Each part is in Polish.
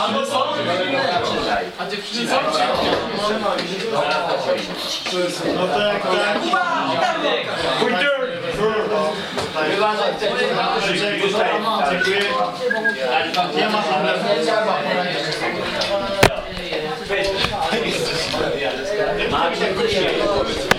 Albo co? A dziewczyny co? No to jak tak. Dziękuję. Nie ma problemu. To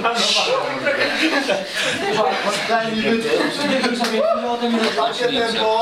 Thank you.